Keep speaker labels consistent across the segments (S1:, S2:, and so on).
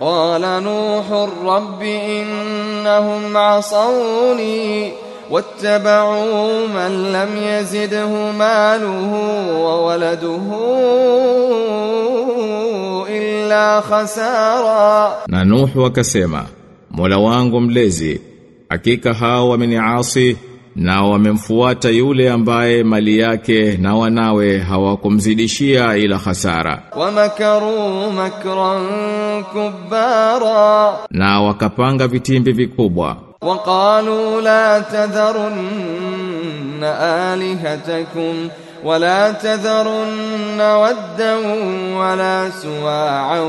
S1: قال نوح رب إنهم عصوني واتبعوا من لم يزده ماله وولده إلا خسارا.
S2: Na Nuhu akasema, Mola wangu mlezi, hakika hao wameniasi na wamemfuata yule ambaye mali yake na wanawe hawakumzidishia ila hasara.
S1: ومكروا مكرا كبارا
S2: Na wakapanga vitimbi vikubwa.
S1: وقالوا لا تذرن آلهتكم ولا تذرن ودا ولا سواعا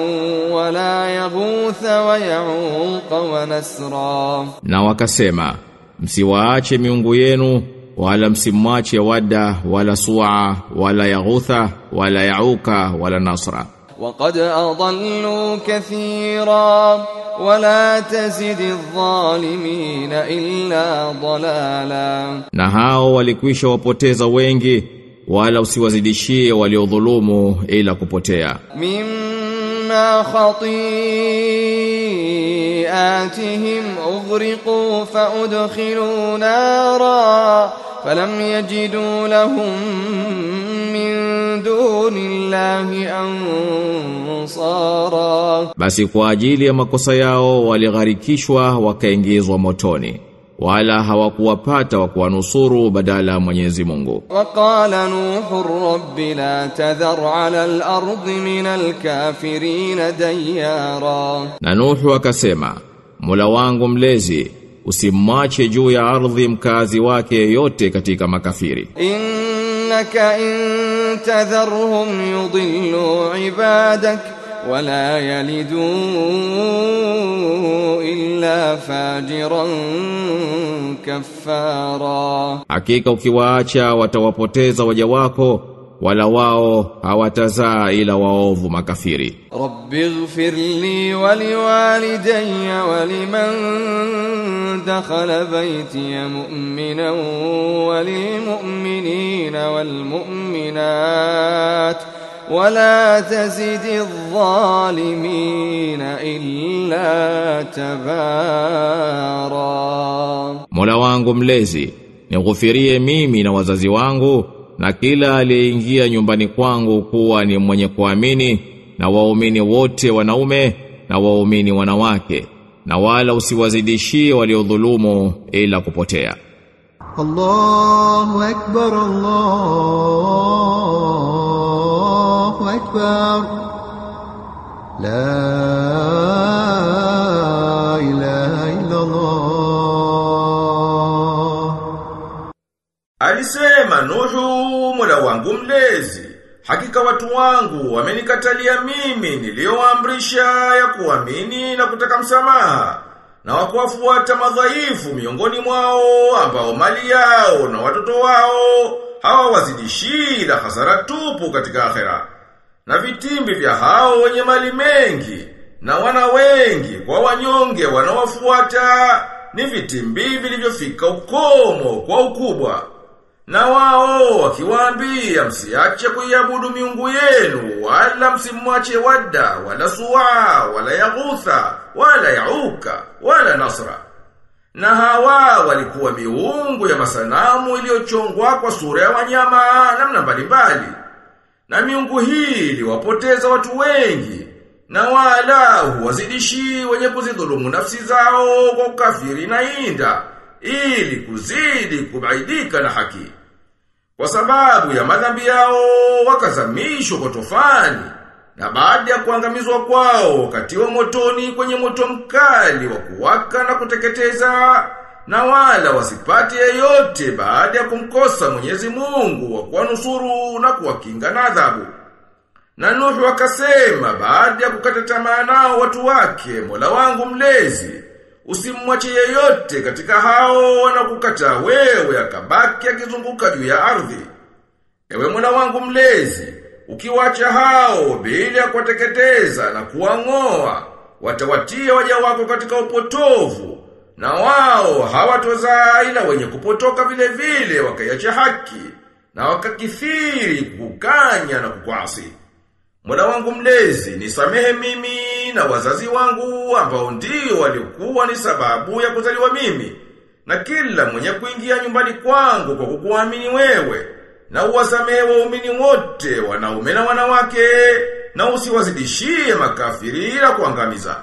S1: ولا يغوث ويعوق ونسرا
S2: Na wakasema, msiwaache miungu yenu wala msimwache wada wala su'a wala yaghutha wala yauka wala nasra.
S1: وقد أضلوا كثيرا ولا تزد الظالمين إلا ضلالا
S2: Na hao walikwisha wapoteza wengi wala usiwazidishie waliodhulumu ila kupotea.
S1: مما خطيئاتهم أغرقوا فأدخلوا نارا فلم يجدوا لهم من دون الله أنصارا
S2: Basi kwa ajili ya makosa yao waligharikishwa wakaingizwa motoni wala hawakuwapata wa kuwanusuru badala ya Mwenyezi Mungu.
S1: Waqala Nuhu rabbi la tadhar ala al-ardi min al-kafirin dayara.
S2: Na Nuhu akasema, Mola wangu mlezi, usimwache juu ya ardhi mkazi wake yote katika makafiri.
S1: Innaka in tadharhum yudillu ibadak ولا يلدوا إلا فاجرا كفارا.
S2: حقيقة وكواتشا وتوابوتيزا وجواكو ولا واو هواتزا إلا واوف مكافيري
S1: رب اغفر لي ولوالدي ولمن دخل بيتي مؤمنا وللمؤمنين والمؤمنات ولا تزد الظالمين إلا تبارا
S2: Mola wangu mlezi, nighufirie mimi na wazazi wangu na kila aliyeingia nyumbani kwangu kuwa ni mwenye kuamini na waumini wote wanaume na waumini wanawake na wala usiwazidishie waliodhulumu ila kupotea.
S3: الله أكبر الله أكبر لا إله إلا الله
S4: Alisema Nuhu Mola wangu mlezi Hakika watu wangu wamenikatalia mimi niliyowaamrisha ya kuamini na kutaka msamaha na wakuwafuata madhaifu miongoni mwao ambao mali yao na watoto wao hawawazidishii la hasara tupu katika akhera na vitimbi vya hao wenye mali mengi na wana wengi kwa wanyonge wanawafuata ni vitimbi vilivyofika ukomo kwa ukubwa na wao wakiwaambia msiache kuiabudu miungu yenu wala msimwache wadda wala suwa wala yaghutha wala yauka wala nasra. Na hawa walikuwa miungu ya masanamu iliyochongwa kwa sura ya wanyama namna mbalimbali. Na miungu hii iliwapoteza watu wengi na wala huwazidishi wenye kuzidhulumu nafsi zao kwa ukafiri na inda ili kuzidi kubaidika na haki. Kwa sababu ya madhambi yao wakazamishwa kwa tofani na baada ya kuangamizwa kwao wakatiwa motoni kwenye moto mkali wa kuwaka na kuteketeza na wala wasipate yeyote baada ya kumkosa Mwenyezi Mungu wa kuwanusuru na kuwakinga na adhabu. Na Nuhu akasema baada ya kukata tamaa nao watu wake, Mola wangu mlezi, usimwache yeyote katika hao wanakukataa wewe akabaki akizunguka juu ya ardhi. Ewe Mola wangu mlezi, ukiwacha hao bila ya kuwateketeza na kuwang'oa, watawatia waja wako katika upotovu, na wao hawatozaa ila wenye kupotoka vile vile wakaiacha haki, na wakakithiri kukanya na kukwasi. Mola wangu mlezi, nisamehe mimi na wazazi wangu ambao ndio walikuwa ni sababu ya kuzaliwa mimi na kila mwenye kuingia nyumbani kwangu kwa kukuamini wewe na uwasamehe waumini wote wanaume na wanawake na usiwazidishie makafiri ila kuangamiza